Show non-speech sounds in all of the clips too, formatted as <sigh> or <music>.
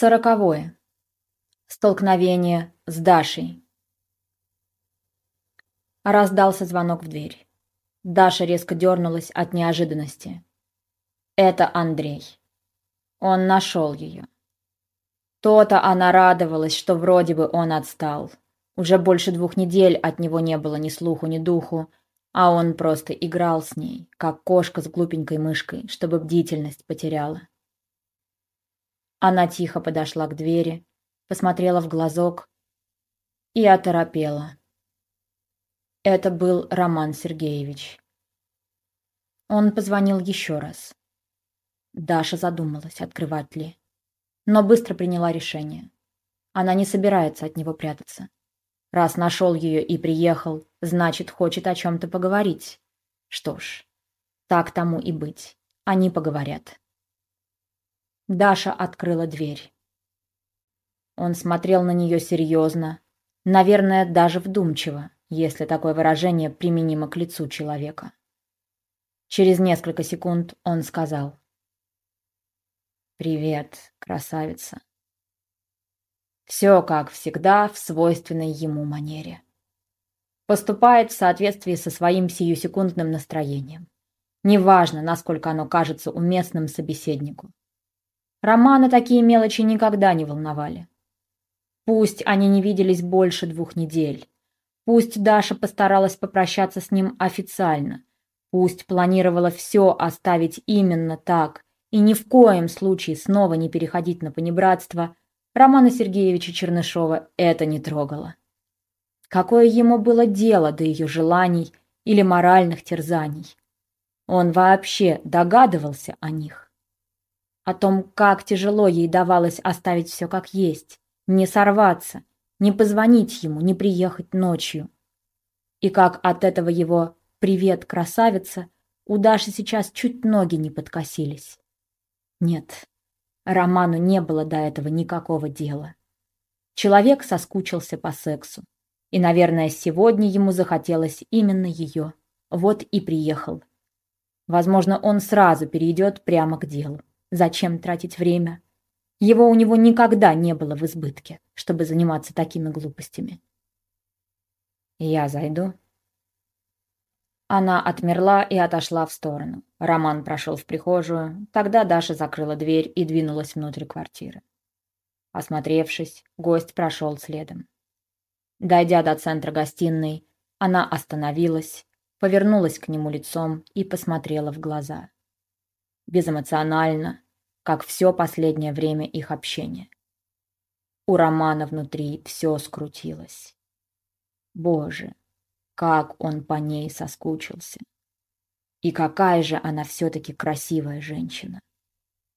Сороковое. Столкновение с Дашей. Раздался звонок в дверь. Даша резко дернулась от неожиданности. Это Андрей. Он нашел ее. То-то она радовалась, что вроде бы он отстал. Уже больше двух недель от него не было ни слуху, ни духу, а он просто играл с ней, как кошка с глупенькой мышкой, чтобы бдительность потеряла. Она тихо подошла к двери, посмотрела в глазок и оторопела. Это был Роман Сергеевич. Он позвонил еще раз. Даша задумалась, открывать ли, но быстро приняла решение. Она не собирается от него прятаться. Раз нашел ее и приехал, значит, хочет о чем-то поговорить. Что ж, так тому и быть. Они поговорят. Даша открыла дверь. Он смотрел на нее серьезно, наверное, даже вдумчиво, если такое выражение применимо к лицу человека. Через несколько секунд он сказал. «Привет, красавица». Все, как всегда, в свойственной ему манере. Поступает в соответствии со своим сиюсекундным настроением. Неважно, насколько оно кажется уместным собеседнику. Романа такие мелочи никогда не волновали. Пусть они не виделись больше двух недель. Пусть Даша постаралась попрощаться с ним официально. Пусть планировала все оставить именно так и ни в коем случае снова не переходить на понебратство, Романа Сергеевича Чернышова это не трогало. Какое ему было дело до ее желаний или моральных терзаний? Он вообще догадывался о них о том, как тяжело ей давалось оставить все как есть, не сорваться, не позвонить ему, не приехать ночью. И как от этого его «привет, красавица» у Даши сейчас чуть ноги не подкосились. Нет, Роману не было до этого никакого дела. Человек соскучился по сексу. И, наверное, сегодня ему захотелось именно ее. Вот и приехал. Возможно, он сразу перейдет прямо к делу. Зачем тратить время? Его у него никогда не было в избытке, чтобы заниматься такими глупостями. «Я зайду?» Она отмерла и отошла в сторону. Роман прошел в прихожую. Тогда Даша закрыла дверь и двинулась внутрь квартиры. Осмотревшись, гость прошел следом. Дойдя до центра гостиной, она остановилась, повернулась к нему лицом и посмотрела в глаза безэмоционально, как все последнее время их общения. У Романа внутри все скрутилось. Боже, как он по ней соскучился. И какая же она все-таки красивая женщина.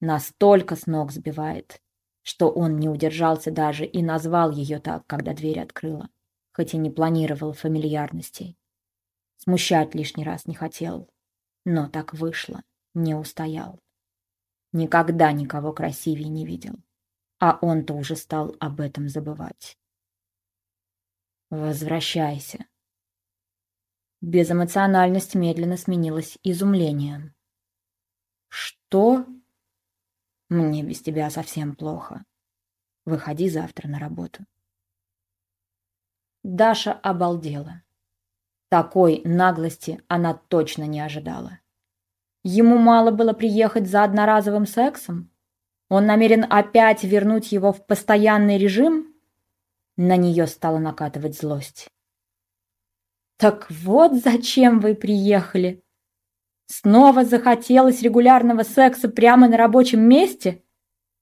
Настолько с ног сбивает, что он не удержался даже и назвал ее так, когда дверь открыла, хоть и не планировал фамильярностей. Смущать лишний раз не хотел, но так вышло не устоял. Никогда никого красивее не видел, а он-то уже стал об этом забывать. «Возвращайся». Безэмоциональность медленно сменилась изумлением. «Что?» «Мне без тебя совсем плохо. Выходи завтра на работу». Даша обалдела. Такой наглости она точно не ожидала. Ему мало было приехать за одноразовым сексом? Он намерен опять вернуть его в постоянный режим? На нее стала накатывать злость. «Так вот зачем вы приехали? Снова захотелось регулярного секса прямо на рабочем месте?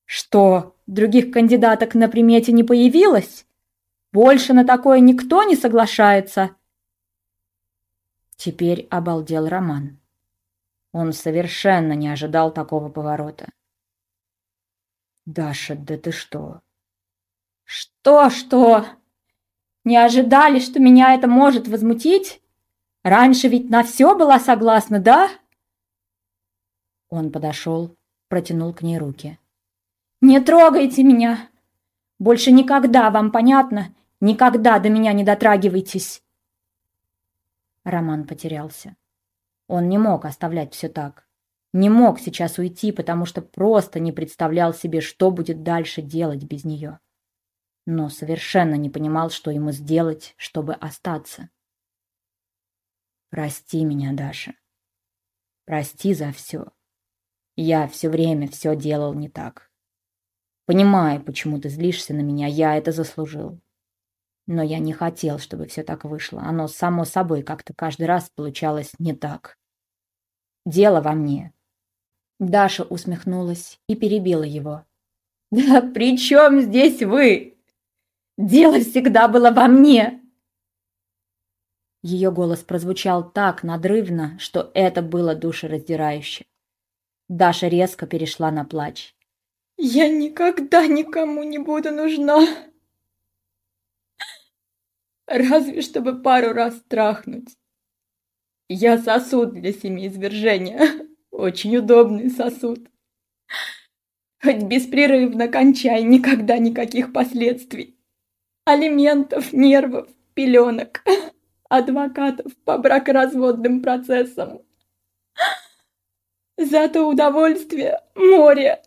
Что, других кандидаток на примете не появилось? Больше на такое никто не соглашается?» Теперь обалдел Роман. Он совершенно не ожидал такого поворота. «Даша, да ты что?» «Что-что? Не ожидали, что меня это может возмутить? Раньше ведь на все была согласна, да?» Он подошел, протянул к ней руки. «Не трогайте меня! Больше никогда, вам понятно? Никогда до меня не дотрагивайтесь!» Роман потерялся. Он не мог оставлять все так. Не мог сейчас уйти, потому что просто не представлял себе, что будет дальше делать без нее. Но совершенно не понимал, что ему сделать, чтобы остаться. Прости меня, Даша. Прости за все. Я все время все делал не так. Понимаю, почему ты злишься на меня, я это заслужил. Но я не хотел, чтобы все так вышло. Оно само собой как-то каждый раз получалось не так. Дело во мне. Даша усмехнулась и перебила его. <laughs> «Да при чем здесь вы? Дело всегда было во мне!» Ее голос прозвучал так надрывно, что это было душераздирающе. Даша резко перешла на плач. «Я никогда никому не буду нужна!» Разве чтобы пару раз трахнуть. Я сосуд для семиизвержения. <laughs> Очень удобный сосуд. Хоть беспрерывно кончай, никогда никаких последствий. Алиментов, нервов, пеленок, <laughs> адвокатов по бракоразводным процессам. Зато удовольствие море.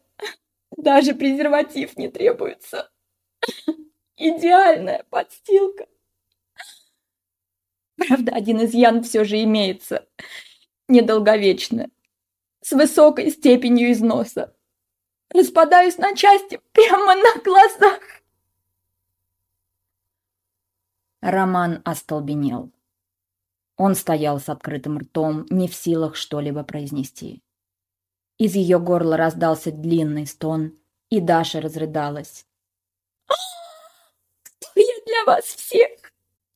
Даже презерватив не требуется. <laughs> Идеальная подстилка. Правда, один изъян все же имеется. Недолговечная. С высокой степенью износа. Распадаюсь на части прямо на глазах. Роман остолбенел. Он стоял с открытым ртом, не в силах что-либо произнести. Из ее горла раздался длинный стон, и Даша разрыдалась. «Кто я для вас всех?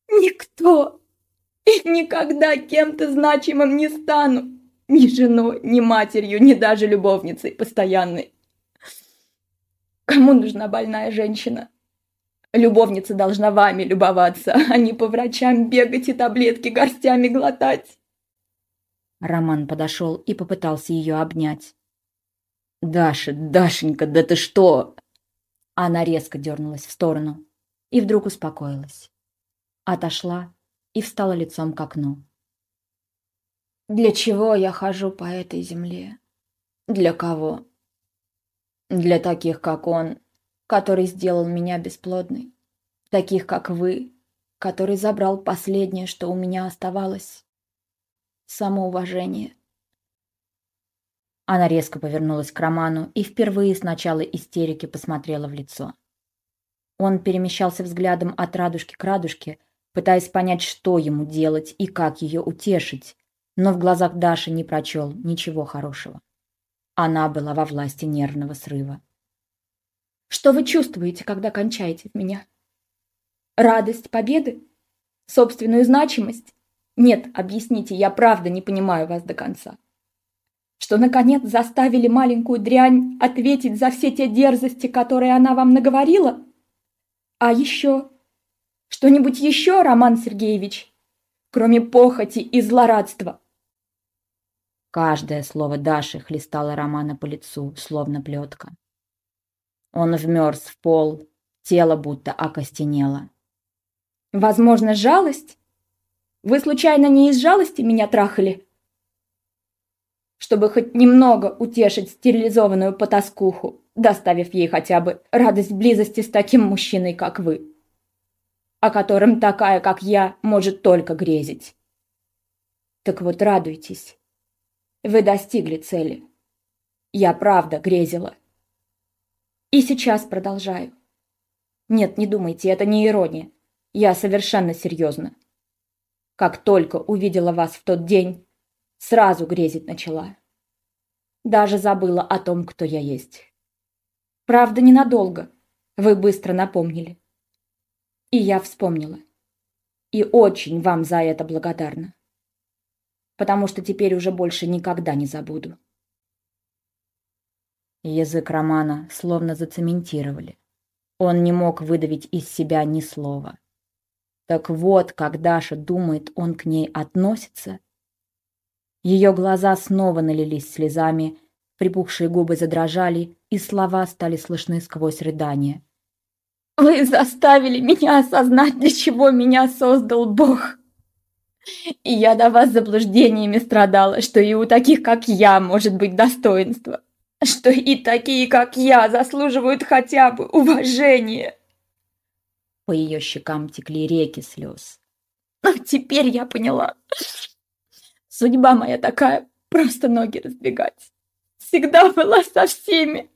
Никто! И <laughs> никогда кем-то значимым не стану! Ни женой, ни матерью, ни даже любовницей постоянной! Кому нужна больная женщина? Любовница должна вами любоваться, <laughs> а не по врачам бегать и таблетки горстями глотать!» Роман подошел и попытался ее обнять. «Даша, Дашенька, да ты что?» Она резко дернулась в сторону и вдруг успокоилась. Отошла и встала лицом к окну. «Для чего я хожу по этой земле? Для кого? Для таких, как он, который сделал меня бесплодной. Таких, как вы, который забрал последнее, что у меня оставалось. Самоуважение. Она резко повернулась к Роману и впервые с начала истерики посмотрела в лицо. Он перемещался взглядом от радужки к радужке, пытаясь понять, что ему делать и как ее утешить, но в глазах Даши не прочел ничего хорошего. Она была во власти нервного срыва. «Что вы чувствуете, когда кончаете в меня? Радость победы? Собственную значимость? Нет, объясните, я правда не понимаю вас до конца что, наконец, заставили маленькую дрянь ответить за все те дерзости, которые она вам наговорила? А еще... Что-нибудь еще, Роман Сергеевич? Кроме похоти и злорадства? Каждое слово Даши хлестало Романа по лицу, словно плетка. Он вмерз в пол, тело будто окостенело. «Возможно, жалость? Вы случайно не из жалости меня трахали?» чтобы хоть немного утешить стерилизованную потаскуху, доставив ей хотя бы радость близости с таким мужчиной, как вы, о котором такая, как я, может только грезить. Так вот, радуйтесь. Вы достигли цели. Я правда грезила. И сейчас продолжаю. Нет, не думайте, это не ирония. Я совершенно серьезно. Как только увидела вас в тот день, Сразу грезить начала. Даже забыла о том, кто я есть. Правда, ненадолго. Вы быстро напомнили. И я вспомнила. И очень вам за это благодарна. Потому что теперь уже больше никогда не забуду. Язык Романа словно зацементировали. Он не мог выдавить из себя ни слова. Так вот, как Даша думает, он к ней относится – ее глаза снова налились слезами, припухшие губы задрожали, и слова стали слышны сквозь рыдания. «Вы заставили меня осознать, для чего меня создал Бог. И я до вас заблуждениями страдала, что и у таких, как я, может быть достоинство. Что и такие, как я, заслуживают хотя бы уважения. По ее щекам текли реки слез. Но теперь я поняла. Судьба моя такая, просто ноги разбегать. Всегда была со всеми.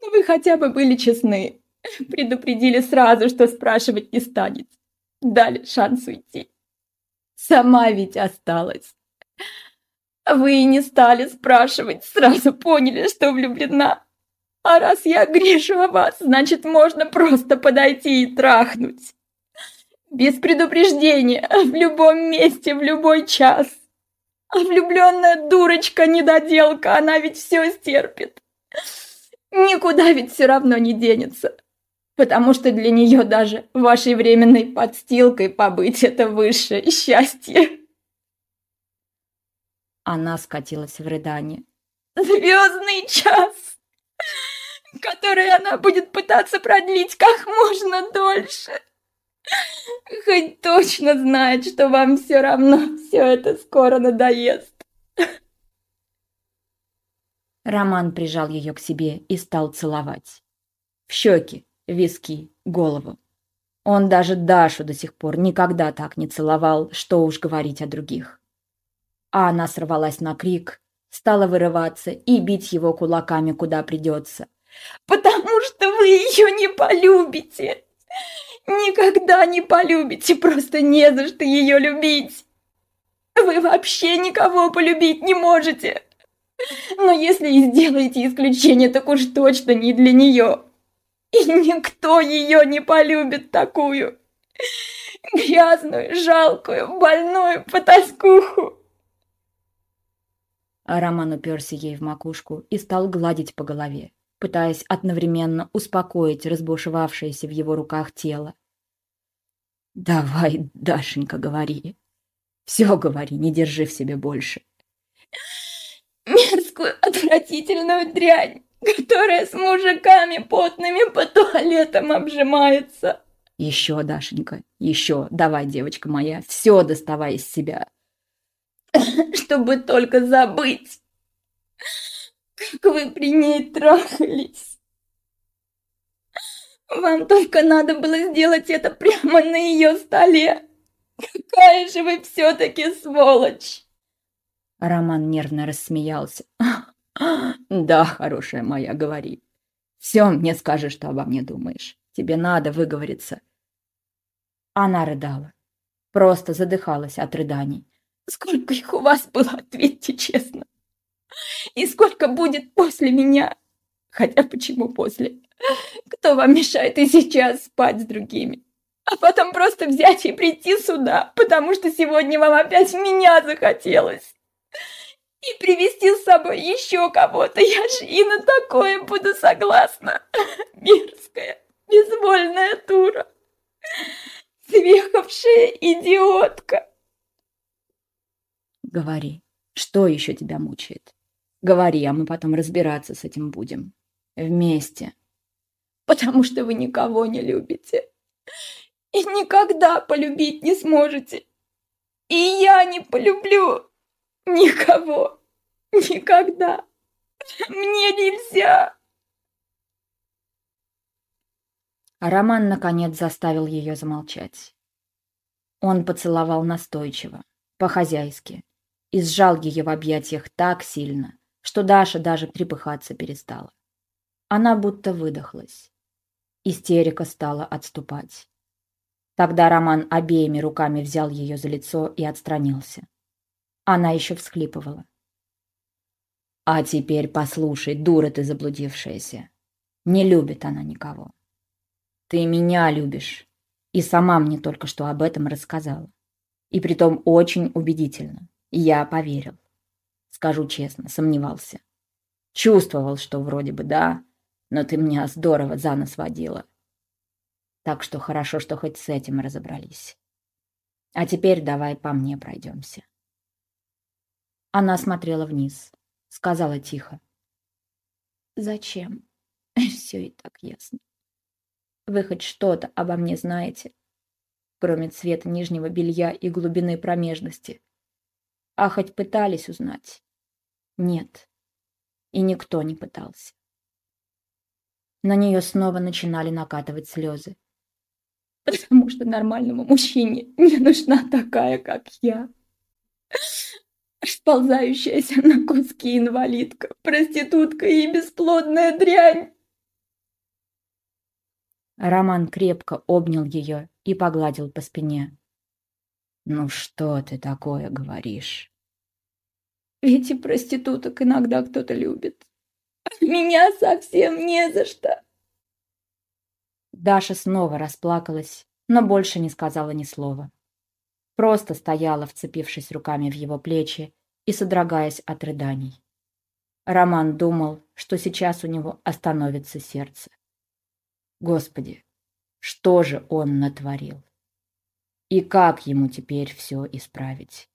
Но вы хотя бы были честны. <laughs> Предупредили сразу, что спрашивать не станет. Дали шанс уйти. Сама ведь осталась. Вы и не стали спрашивать, сразу поняли, что влюблена. А раз я грешу о вас, значит, можно просто подойти и трахнуть. Без предупреждения, в любом месте, в любой час. А влюбленная дурочка-недоделка, она ведь все стерпит. Никуда ведь все равно не денется потому что для нее даже вашей временной подстилкой побыть – это высшее счастье. Она скатилась в рыдание. Звездный час, который она будет пытаться продлить как можно дольше. Хоть точно знает, что вам все равно все это скоро надоест. Роман прижал ее к себе и стал целовать. В щеки, виски, голову. Он даже Дашу до сих пор никогда так не целовал, что уж говорить о других. А она сорвалась на крик, стала вырываться и бить его кулаками куда придется. «Потому что вы ее не полюбите! Никогда не полюбите, просто не за что ее любить! Вы вообще никого полюбить не можете! Но если и сделаете исключение, так уж точно не для нее!» И никто ее не полюбит такую. Грязную, жалкую, больную потаскуху. А Роман уперся ей в макушку и стал гладить по голове, пытаясь одновременно успокоить разбушевавшееся в его руках тело. «Давай, Дашенька, говори. Все говори, не держи в себе больше». «Мерзкую, отвратительную дрянь которая с мужиками потными по туалетам обжимается. Еще, Дашенька, еще. Давай, девочка моя, все доставай из себя. <laughs> Чтобы только забыть, как вы при ней трахались. Вам только надо было сделать это прямо на ее столе. Какая же вы все-таки сволочь! Роман нервно рассмеялся. <laughs> «Да, хорошая моя, говори. Все мне скажешь, что обо мне думаешь. Тебе надо выговориться». Она рыдала. Просто задыхалась от рыданий. «Сколько их у вас было, ответьте честно. И сколько будет после меня? Хотя почему после? Кто вам мешает и сейчас спать с другими? А потом просто взять и прийти сюда, потому что сегодня вам опять меня захотелось и привести с собой еще кого-то. Я же и на такое буду согласна. <laughs> Мерзкая, безвольная дура. Съехавшая идиотка. Говори, что еще тебя мучает? Говори, а мы потом разбираться с этим будем. Вместе. Потому что вы никого не любите. И никогда полюбить не сможете. И я не полюблю. Никого. <laughs> Никогда. Мне нельзя. Роман, наконец, заставил ее замолчать. Он поцеловал настойчиво, по-хозяйски, и сжал ее в объятиях так сильно, что Даша даже трепыхаться перестала. Она будто выдохлась. Истерика стала отступать. Тогда Роман обеими руками взял ее за лицо и отстранился. Она еще всхлипывала. «А теперь послушай, дура ты заблудившаяся. Не любит она никого. Ты меня любишь. И сама мне только что об этом рассказала. И притом очень убедительно. Я поверил. Скажу честно, сомневался. Чувствовал, что вроде бы да, но ты меня здорово за нос водила. Так что хорошо, что хоть с этим разобрались. А теперь давай по мне пройдемся. Она смотрела вниз, сказала тихо. «Зачем? <laughs> Все и так ясно. Вы хоть что-то обо мне знаете?» кроме цвета нижнего белья и глубины промежности. А хоть пытались узнать? Нет. И никто не пытался. На нее снова начинали накатывать слезы. Потому что нормальному мужчине не нужна такая, как я. Расползающаяся <laughs> на куски инвалидка, проститутка и бесплодная дрянь. Роман крепко обнял ее и погладил по спине. «Ну что ты такое говоришь?» «Ведь и проституток иногда кто-то любит. Меня совсем не за что!» Даша снова расплакалась, но больше не сказала ни слова. Просто стояла, вцепившись руками в его плечи и содрогаясь от рыданий. Роман думал, что сейчас у него остановится сердце. Господи, что же он натворил? И как ему теперь все исправить?